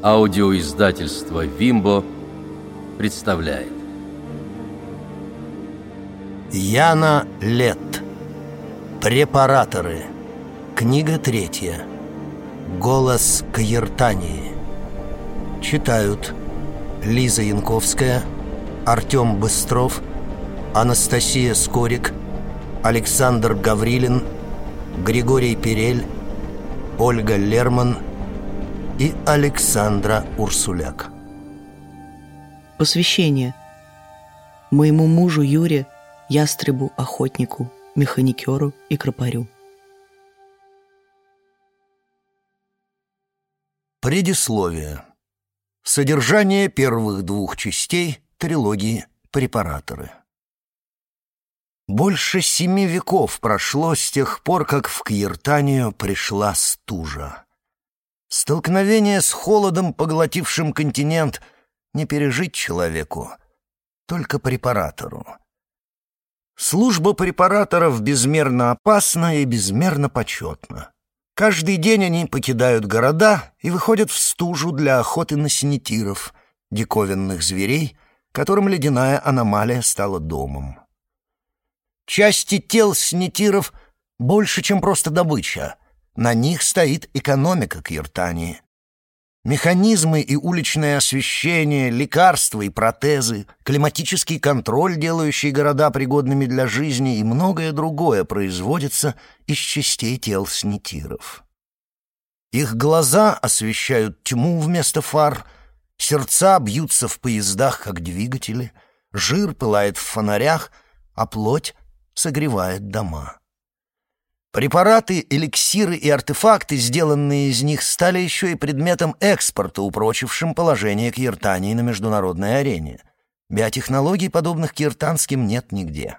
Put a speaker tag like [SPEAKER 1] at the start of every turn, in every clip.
[SPEAKER 1] Аудиоиздательство «Вимбо» представляет.
[SPEAKER 2] Яна Лет. Препараторы. Книга третья. Голос Каертании. Читают Лиза Янковская, Артем Быстров, Анастасия Скорик, Александр Гаврилин, Григорий Перель, Ольга Лерман и Александра Урсуляк.
[SPEAKER 3] Посвящение. Моему мужу Юре, ястребу, охотнику, механикеру и кропарю.
[SPEAKER 2] Предисловие. Содержание первых двух частей трилогии «Препараторы». Больше семи веков прошло с тех пор, как в Кьертанию пришла стужа. Столкновение с холодом, поглотившим континент, не пережить человеку, только препаратору. Служба препараторов безмерно опасна и безмерно почетна. Каждый день они покидают города и выходят в стужу для охоты на синетиров, диковинных зверей, которым ледяная аномалия стала домом. Части тел снитиров больше, чем просто добыча. На них стоит экономика Киртании. Механизмы и уличное освещение, лекарства и протезы, климатический контроль, делающий города пригодными для жизни и многое другое производится из частей тел снитиров. Их глаза освещают тьму вместо фар, сердца бьются в поездах, как двигатели, жир пылает в фонарях, а плоть согревает дома. Препараты, эликсиры и артефакты, сделанные из них, стали еще и предметом экспорта, упрочившим положение киртании на международной арене. Биотехнологий, подобных киртанским, нет нигде.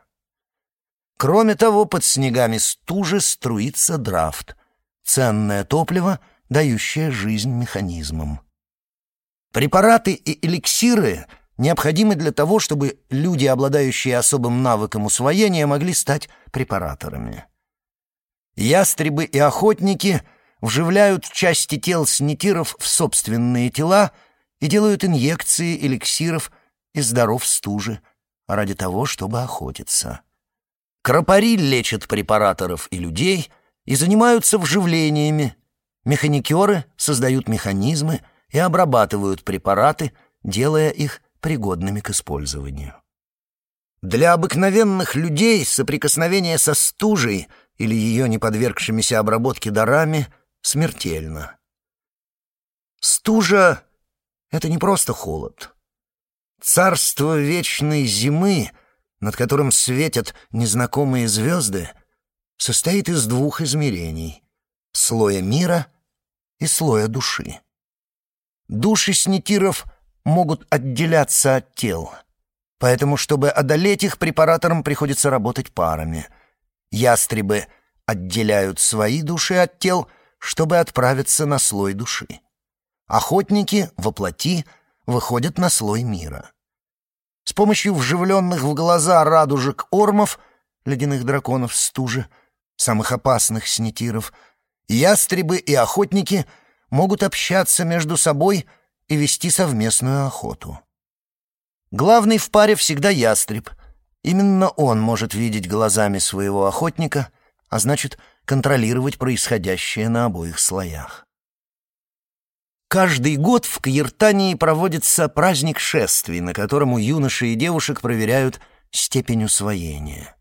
[SPEAKER 2] Кроме того, под снегами стужи струится драфт — ценное топливо, дающее жизнь механизмам. Препараты и эликсиры необходимы для того, чтобы люди, обладающие особым навыком усвоения, могли стать препараторами. Ястребы и охотники вживляют части тел снитиров в собственные тела и делают инъекции эликсиров из даров стужи ради того, чтобы охотиться. Кропари лечат препараторов и людей и занимаются вживлениями. Механикеры создают механизмы и обрабатывают препараты, делая их пригодными к использованию. Для обыкновенных людей соприкосновение со стужей или ее не подвергшимися обработке дарами смертельно. Стужа — это не просто холод. Царство вечной зимы, над которым светят незнакомые звезды, состоит из двух измерений — слоя мира и слоя души. Души снитиров — могут отделяться от тел. Поэтому, чтобы одолеть их, препараторам приходится работать парами. Ястребы отделяют свои души от тел, чтобы отправиться на слой души. Охотники, воплоти, выходят на слой мира. С помощью вживленных в глаза радужек ормов, ледяных драконов стужи, самых опасных снитиров, ястребы и охотники могут общаться между собой — и вести совместную охоту. Главный в паре всегда ястреб. Именно он может видеть глазами своего охотника, а значит, контролировать происходящее на обоих слоях. Каждый год в Каиртании проводится праздник шествий, на котором у юношей и девушек проверяют степень усвоения.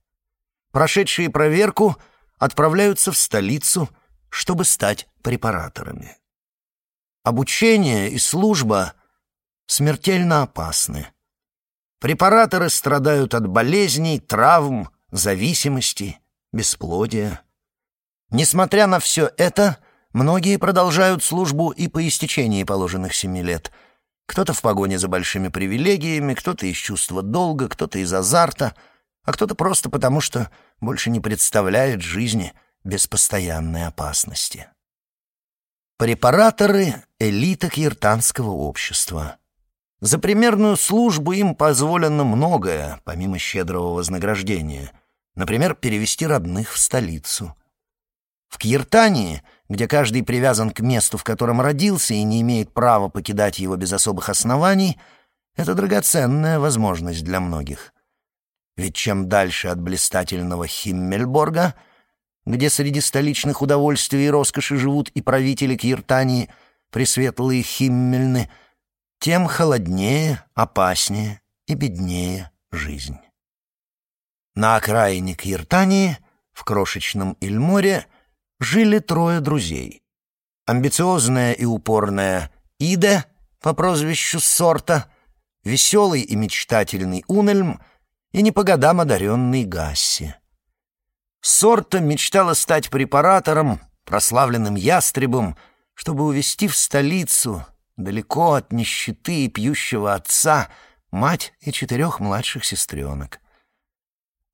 [SPEAKER 2] Прошедшие проверку отправляются в столицу, чтобы стать препараторами. Обучение и служба смертельно опасны. Препараторы страдают от болезней, травм, зависимости, бесплодия. Несмотря на все это, многие продолжают службу и по истечении положенных семи лет. Кто-то в погоне за большими привилегиями, кто-то из чувства долга, кто-то из азарта, а кто-то просто потому, что больше не представляет жизни без постоянной опасности. Препараторы — элита киртанского общества. За примерную службу им позволено многое, помимо щедрого вознаграждения. Например, перевести родных в столицу. В Кьертании, где каждый привязан к месту, в котором родился, и не имеет права покидать его без особых оснований, это драгоценная возможность для многих. Ведь чем дальше от блистательного Химмельборга, где среди столичных удовольствий и роскоши живут и правители Кьертании, пресветлые Химмельны, тем холоднее, опаснее и беднее жизнь. На окраине Кьертании, в крошечном Ильморе, жили трое друзей. Амбициозная и упорная Ида по прозвищу Сорта, веселый и мечтательный Унельм и не по годам одаренный Гасси. Сорта мечтала стать препаратором, прославленным ястребом, чтобы увезти в столицу, далеко от нищеты и пьющего отца, мать и четырех младших сестренок.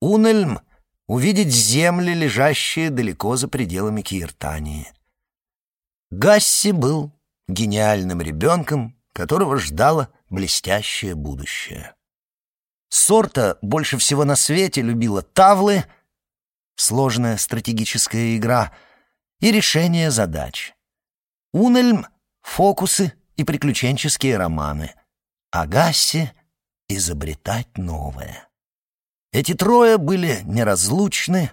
[SPEAKER 2] Унельм — увидеть земли, лежащие далеко за пределами Киертании. Гасси был гениальным ребенком, которого ждало блестящее будущее. Сорта больше всего на свете любила тавлы, сложная стратегическая игра, и решение задач. Унельм — фокусы и приключенческие романы, а Гасси — изобретать новое. Эти трое были неразлучны,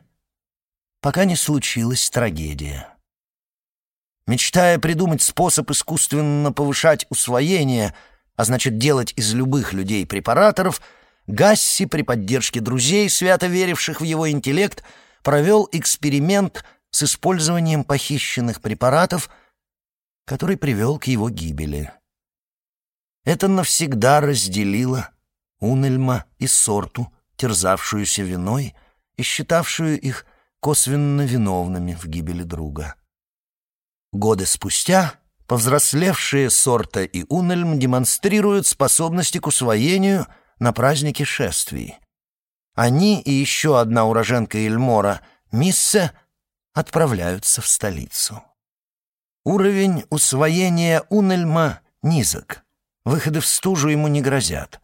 [SPEAKER 2] пока не случилась трагедия. Мечтая придумать способ искусственно повышать усвоение, а значит делать из любых людей препараторов, Гасси при поддержке друзей, свято веривших в его интеллект, провел эксперимент с использованием похищенных препаратов, который привел к его гибели. Это навсегда разделило Унельма и Сорту терзавшуюся виной и считавшую их косвенно виновными в гибели друга. Годы спустя повзрослевшие Сорта и Унельм демонстрируют способности к усвоению на празднике шествий. Они и еще одна уроженка Эльмора, Миссе, отправляются в столицу. Уровень усвоения Унельма низок, выходы в стужу ему не грозят.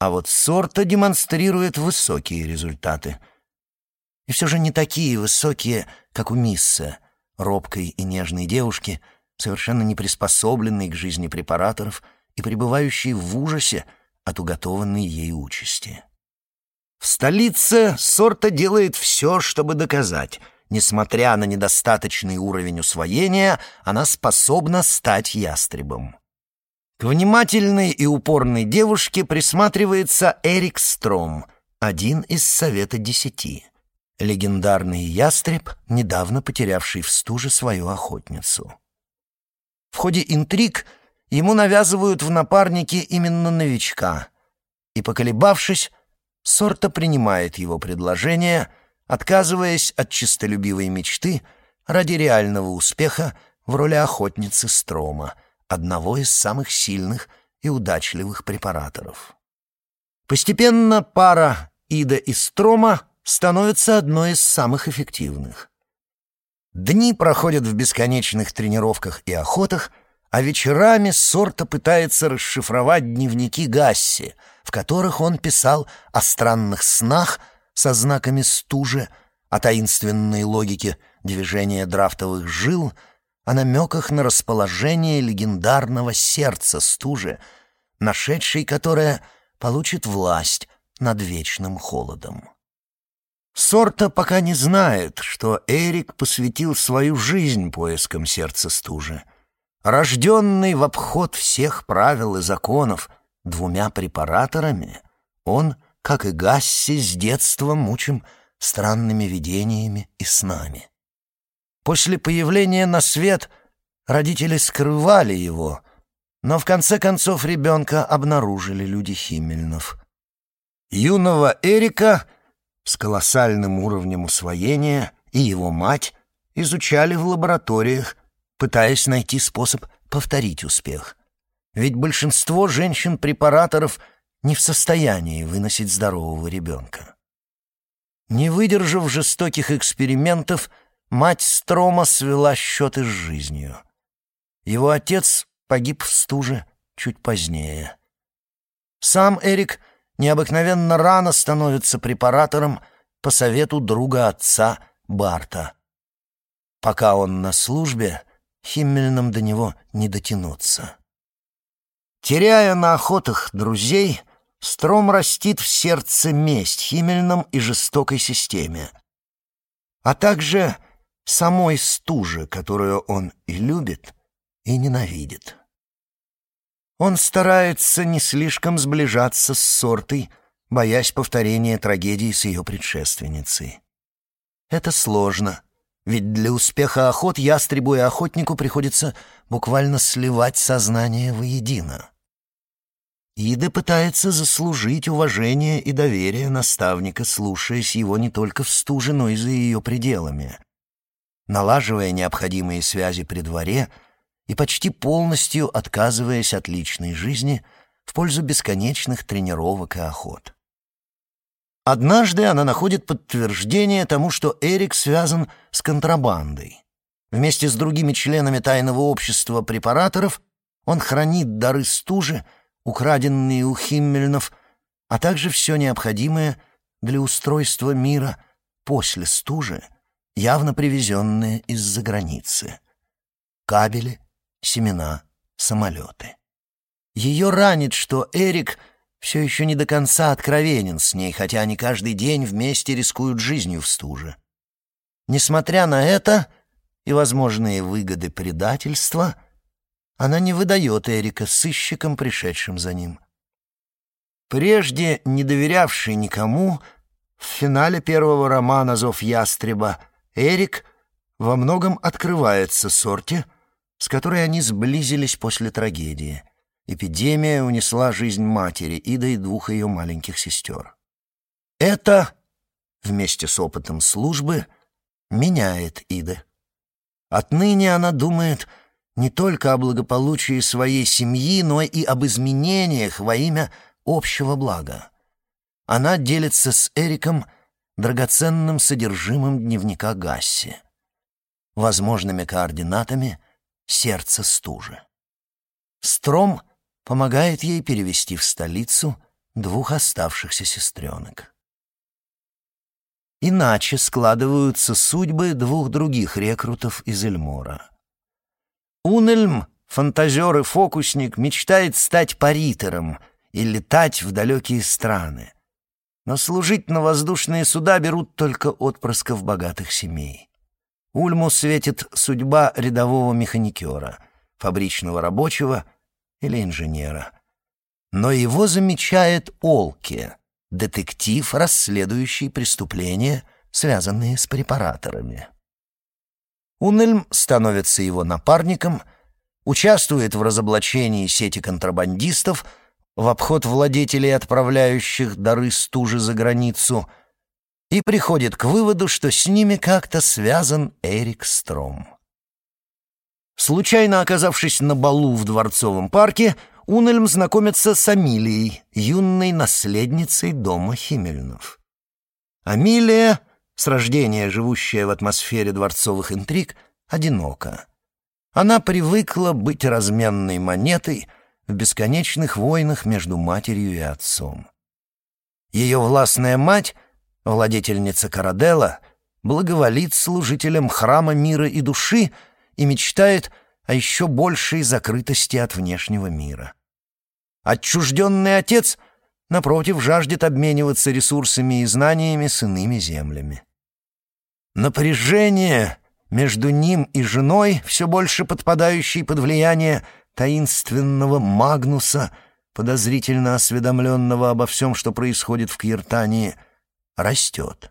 [SPEAKER 2] А вот сорта демонстрирует высокие результаты. И все же не такие высокие, как у Мисса, робкой и нежной девушки, совершенно не приспособленной к жизни препараторов и пребывающей в ужасе от уготованной ей участи. В столице сорта делает все, чтобы доказать, несмотря на недостаточный уровень усвоения, она способна стать ястребом. К внимательной и упорной девушке присматривается Эрик Стром, один из Совета Десяти. Легендарный ястреб, недавно потерявший в стуже свою охотницу. В ходе интриг ему навязывают в напарнике именно новичка, и, поколебавшись, Сорта принимает его предложение, отказываясь от чистолюбивой мечты ради реального успеха в роли охотницы Строма — одного из самых сильных и удачливых препараторов. Постепенно пара Ида и Строма становится одной из самых эффективных. Дни проходят в бесконечных тренировках и охотах, а вечерами Сорта пытается расшифровать дневники Гасси, в которых он писал о странных снах со знаками стужи, о таинственной логике движения драфтовых жил — о намеках на расположение легендарного сердца стужи, нашедшей которое получит власть над вечным холодом. Сорта пока не знает, что Эрик посвятил свою жизнь поискам сердца стужи. Рожденный в обход всех правил и законов двумя препараторами, он, как и Гасси, с детства мучим странными видениями и снами. После появления на свет родители скрывали его, но в конце концов ребенка обнаружили люди Химмельнов. Юного Эрика с колоссальным уровнем усвоения и его мать изучали в лабораториях, пытаясь найти способ повторить успех. Ведь большинство женщин-препараторов не в состоянии выносить здорового ребенка. Не выдержав жестоких экспериментов, мать Строма свела счеты с жизнью. Его отец погиб в стуже чуть позднее. Сам Эрик необыкновенно рано становится препаратором по совету друга отца Барта. Пока он на службе, Химмельным до него не дотянуться. Теряя на охотах друзей, Стром растит в сердце месть Химмельном и жестокой системе, а также самой стуже, которую он и любит, и ненавидит. Он старается не слишком сближаться с сортой, боясь повторения трагедии с ее предшественницей. Это сложно, ведь для успеха охот ястребу и охотнику приходится буквально сливать сознание воедино. Ида пытается заслужить уважение и доверие наставника, слушаясь его не только в стуже, но и за ее пределами. Налаживая необходимые связи при дворе — и почти полностью отказываясь от личной жизни в пользу бесконечных тренировок и охот. Однажды она находит подтверждение тому, что Эрик связан с контрабандой. Вместе с другими членами тайного общества препараторов он хранит дары стужи, украденные у Химмельнов, а также все необходимое для устройства мира после стужи, явно привезенные из-за границы. Кабели, семена, самолеты. Ее ранит, что Эрик все еще не до конца откровенен с ней, хотя они каждый день вместе рискуют жизнью в стуже. Несмотря на это и возможные выгоды предательства, она не выдает Эрика сыщикам, пришедшим за ним. Прежде не доверявший никому, в финале первого романа «Зов ястреба» Эрик во многом открывается Сорте — с которой они сблизились после трагедии. Эпидемия унесла жизнь матери Иды и двух ее маленьких сестер. Это, вместе с опытом службы, меняет Иды. Отныне она думает не только о благополучии своей семьи, но и об изменениях во имя общего блага. Она делится с Эриком драгоценным содержимым дневника Гасси, возможными координатами сердце стужи. Стром помогает ей перевести в столицу двух оставшихся сестренок. Иначе складываются судьбы двух других рекрутов из Эльмора. Унельм, фантазер и фокусник, мечтает стать паритером и летать в далекие страны. Но служить на воздушные суда берут только отпрысков богатых семей. Ульму светит судьба рядового механикера, фабричного рабочего или инженера. Но его замечает Олке, детектив, расследующий преступления, связанные с препараторами. Унельм становится его напарником, участвует в разоблачении сети контрабандистов, в обход владетелей, отправляющих дары стужи за границу — и приходит к выводу, что с ними как-то связан Эрик Стром. Случайно оказавшись на балу в Дворцовом парке, Унельм знакомится с Амилией, юной наследницей дома Химельнов. Амилия, с рождения живущая в атмосфере дворцовых интриг, одинока. Она привыкла быть разменной монетой в бесконечных войнах между матерью и отцом. Ее властная мать Владетельница Карадела благоволит служителям храма мира и души и мечтает о еще большей закрытости от внешнего мира. Отчужденный отец, напротив, жаждет обмениваться ресурсами и знаниями с иными землями. Напряжение между ним и женой, все больше подпадающей под влияние таинственного Магнуса, подозрительно осведомленного обо всем, что происходит в Киртании, растет.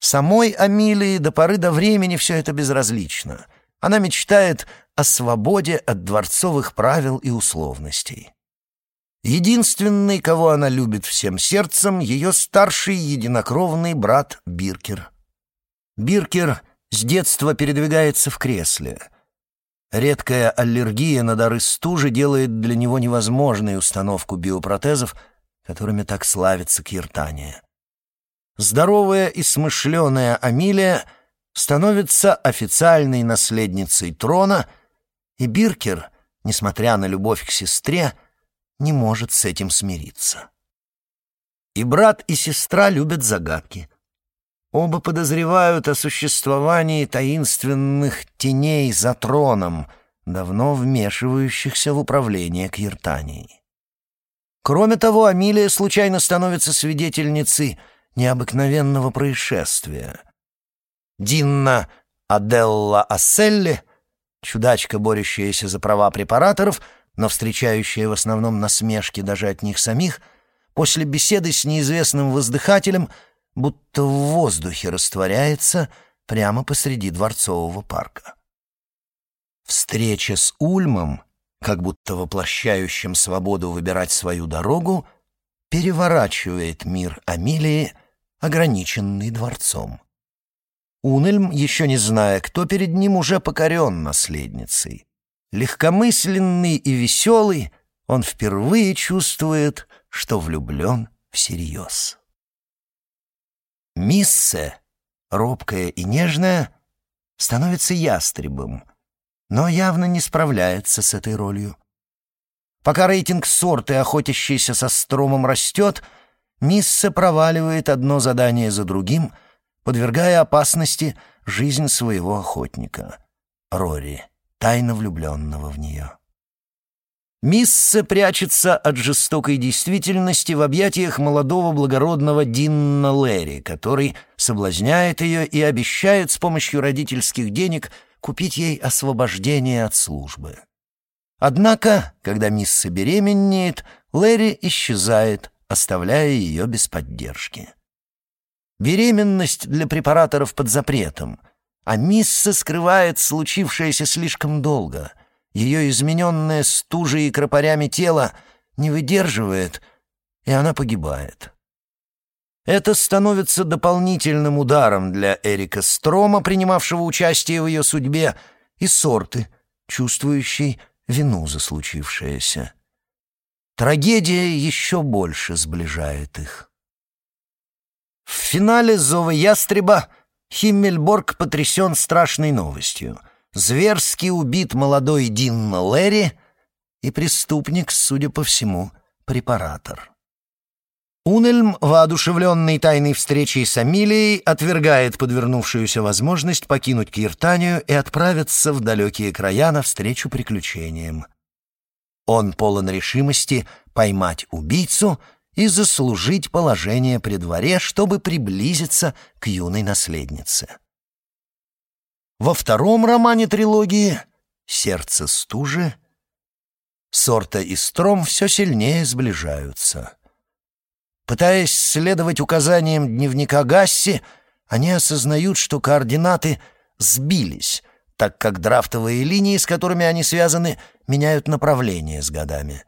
[SPEAKER 2] Самой Амилии до поры до времени все это безразлично. Она мечтает о свободе от дворцовых правил и условностей. Единственный, кого она любит всем сердцем, ее старший единокровный брат Биркер. Биркер с детства передвигается в кресле. Редкая аллергия на дары стужи делает для него невозможной установку биопротезов, которыми так славится Киртания. Здоровая и смышленая Амилия становится официальной наследницей трона, и Биркер, несмотря на любовь к сестре, не может с этим смириться. И брат, и сестра любят загадки. Оба подозревают о существовании таинственных теней за троном, давно вмешивающихся в управление Киртанией. Кроме того, Амилия случайно становится свидетельницей необыкновенного происшествия. Динна Аделла Асселли, чудачка, борющаяся за права препараторов, но встречающая в основном насмешки даже от них самих, после беседы с неизвестным воздыхателем — будто в воздухе растворяется прямо посреди дворцового парка. Встреча с Ульмом, как будто воплощающим свободу выбирать свою дорогу, переворачивает мир Амилии, ограниченный дворцом. Унельм, еще не зная, кто перед ним, уже покорен наследницей. Легкомысленный и веселый, он впервые чувствует, что влюблен всерьез. Миссе, робкая и нежная, становится ястребом, но явно не справляется с этой ролью. Пока рейтинг сорты, охотящийся со стромом, растет, Миссе проваливает одно задание за другим, подвергая опасности жизнь своего охотника, Рори, тайно влюбленного в нее. Мисса прячется от жестокой действительности в объятиях молодого благородного Динна Лэри, который соблазняет ее и обещает с помощью родительских денег купить ей освобождение от службы. Однако, когда Мисса беременеет, Лэри исчезает, оставляя ее без поддержки. Беременность для препараторов под запретом, а Мисса скрывает случившееся слишком долго — ее измененное стужей и кропарями тело не выдерживает, и она погибает. Это становится дополнительным ударом для Эрика Строма, принимавшего участие в ее судьбе, и Сорты, чувствующей вину за случившееся. Трагедия еще больше сближает их. В финале «Зова ястреба» Химмельборг потрясен страшной новостью — зверски убит молодой Дин Лэри и преступник, судя по всему, препаратор. Унельм, воодушевленный тайной встречей с Амилией, отвергает подвернувшуюся возможность покинуть Киртанию и отправиться в далекие края навстречу приключениям. Он полон решимости поймать убийцу и заслужить положение при дворе, чтобы приблизиться к юной наследнице. Во втором романе трилогии «Сердце стужи» Сорта и Стром все сильнее сближаются. Пытаясь следовать указаниям дневника Гасси, они осознают, что координаты сбились, так как драфтовые линии, с которыми они связаны, меняют направление с годами.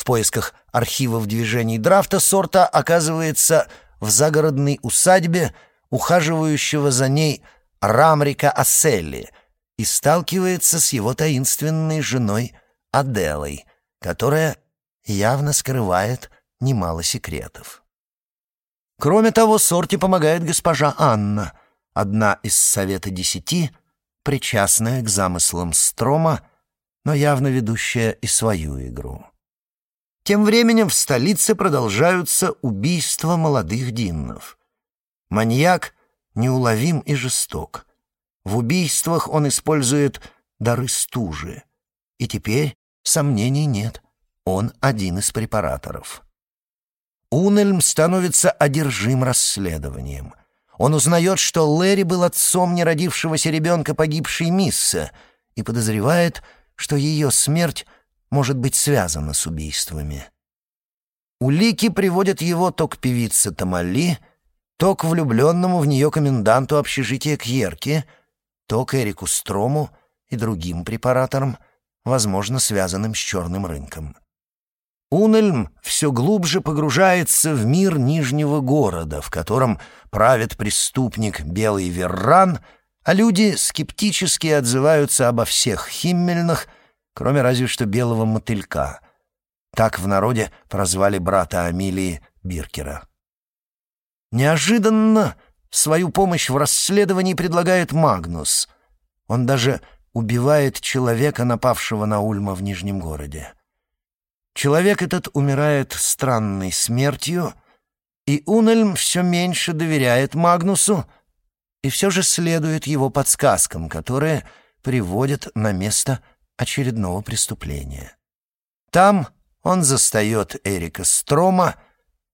[SPEAKER 2] В поисках архивов движений драфта Сорта оказывается в загородной усадьбе, ухаживающего за ней Рамрика Асселли и сталкивается с его таинственной женой Аделой, которая явно скрывает немало секретов. Кроме того, Сорти помогает госпожа Анна, одна из Совета Десяти, причастная к замыслам Строма, но явно ведущая и свою игру. Тем временем в столице продолжаются убийства молодых диннов. Маньяк неуловим и жесток. В убийствах он использует дары стужи. И теперь сомнений нет, он один из препараторов. Унельм становится одержим расследованием. Он узнает, что Лэри был отцом неродившегося ребенка погибшей Мисса и подозревает, что ее смерть может быть связана с убийствами. Улики приводят его то к певице Тамали, то к влюбленному в нее коменданту общежития Кьерке, то к Эрику Строму и другим препараторам, возможно, связанным с черным рынком. Унельм все глубже погружается в мир Нижнего города, в котором правит преступник Белый Верран, а люди скептически отзываются обо всех химмельных, кроме разве что Белого Мотылька. Так в народе прозвали брата Амилии Биркера. Неожиданно свою помощь в расследовании предлагает Магнус. Он даже убивает человека, напавшего на Ульма в Нижнем городе. Человек этот умирает странной смертью, И Унельм все меньше доверяет Магнусу и все же следует его подсказкам, которые приводят на место очередного преступления. Там он застает Эрика Строма,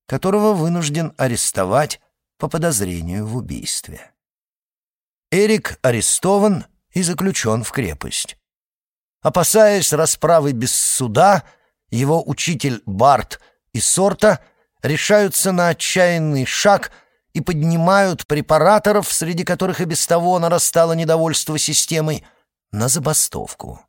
[SPEAKER 2] которого вынужден арестовать по подозрению в убийстве. Эрик арестован и заключен в крепость. Опасаясь расправы без суда, его учитель Барт и Сорта решаются на отчаянный шаг и поднимают препараторов, среди которых и без того нарастало недовольство системой, на забастовку.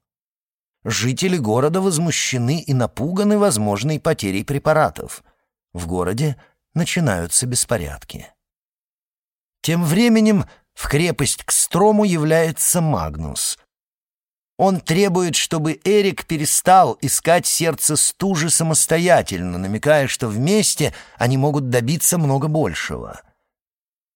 [SPEAKER 2] Жители города возмущены и напуганы возможной потерей препаратов. В городе начинаются беспорядки. Тем временем в крепость к Строму является Магнус. Он требует, чтобы Эрик перестал искать сердце стужи самостоятельно, намекая, что вместе они могут добиться много большего.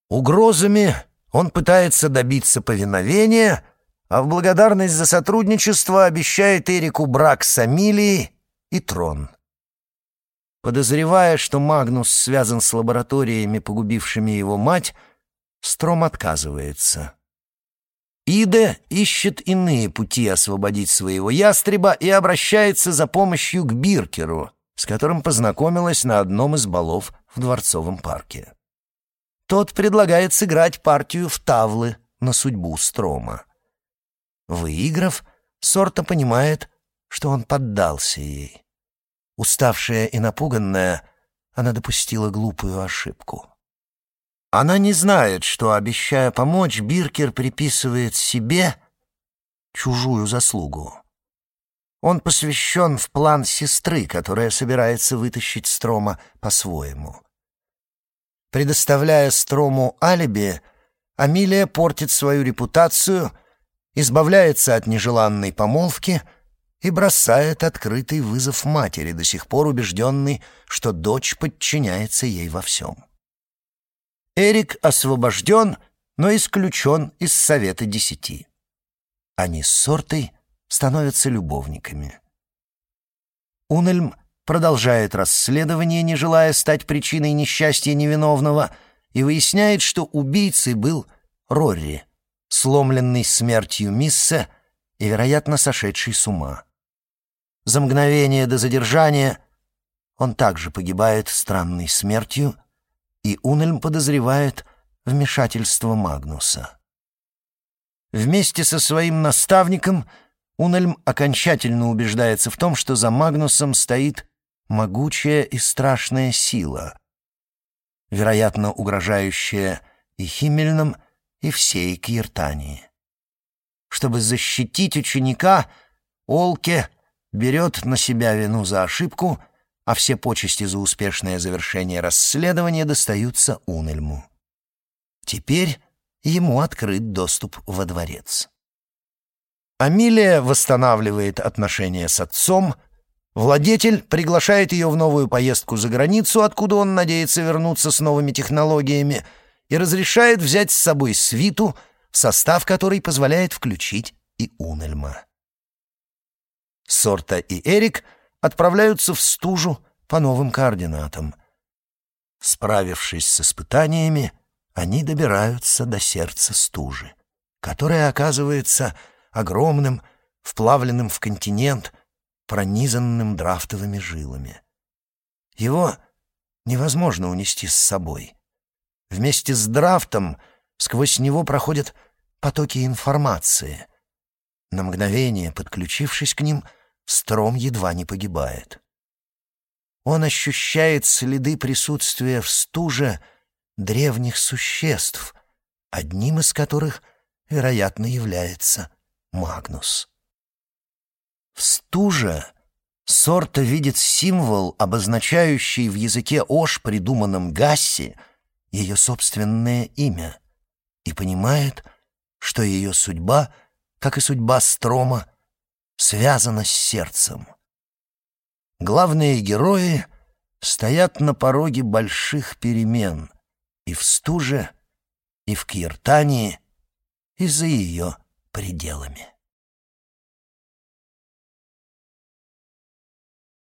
[SPEAKER 2] Угрозами он пытается добиться повиновения, а в благодарность за сотрудничество обещает Эрику брак с Амилией и трон. Подозревая, что Магнус связан с лабораториями, погубившими его мать, Стром отказывается. Ида ищет иные пути освободить своего ястреба и обращается за помощью к Биркеру, с которым познакомилась на одном из балов в Дворцовом парке. Тот предлагает сыграть партию в тавлы на судьбу Строма. Выиграв, Сорта понимает, что он поддался ей. Уставшая и напуганная, она допустила глупую ошибку. Она не знает, что, обещая помочь, Биркер приписывает себе чужую заслугу. Он посвящен в план сестры, которая собирается вытащить Строма по-своему. Предоставляя Строму алиби, Амилия портит свою репутацию, избавляется от нежеланной помолвки и бросает открытый вызов матери, до сих пор убежденной, что дочь подчиняется ей во всем. Эрик освобожден, но исключен из Совета Десяти. Они с Сортой становятся любовниками. Унельм продолжает расследование, не желая стать причиной несчастья невиновного, и выясняет, что убийцей был Рорри, сломленный смертью Мисса и, вероятно, сошедший с ума. За мгновение до задержания он также погибает странной смертью — и Унельм подозревает вмешательство Магнуса. Вместе со своим наставником Унельм окончательно убеждается в том, что за Магнусом стоит могучая и страшная сила, вероятно, угрожающая и Химмельным, и всей Киртании. Чтобы защитить ученика, Олке берет на себя вину за ошибку — а все почести за успешное завершение расследования достаются Унельму. Теперь ему открыт доступ во дворец. Амилия восстанавливает отношения с отцом, владетель приглашает ее в новую поездку за границу, откуда он надеется вернуться с новыми технологиями, и разрешает взять с собой свиту, состав которой позволяет включить и Унельма. Сорта и Эрик — отправляются в стужу по новым координатам. Справившись с испытаниями, они добираются до сердца стужи, которое оказывается огромным, вплавленным в континент, пронизанным драфтовыми жилами. Его невозможно унести с собой. Вместе с драфтом сквозь него проходят потоки информации. На мгновение, подключившись к ним, — Стром едва не погибает. Он ощущает следы присутствия в стуже древних существ, одним из которых, вероятно, является Магнус. В стуже Сорта видит символ, обозначающий в языке Ош, придуманном Гасси, ее собственное имя, и понимает, что ее судьба, как и судьба Строма, связано с сердцем. Главные герои стоят на пороге больших перемен и в Стуже, и в Киртании, и за ее пределами.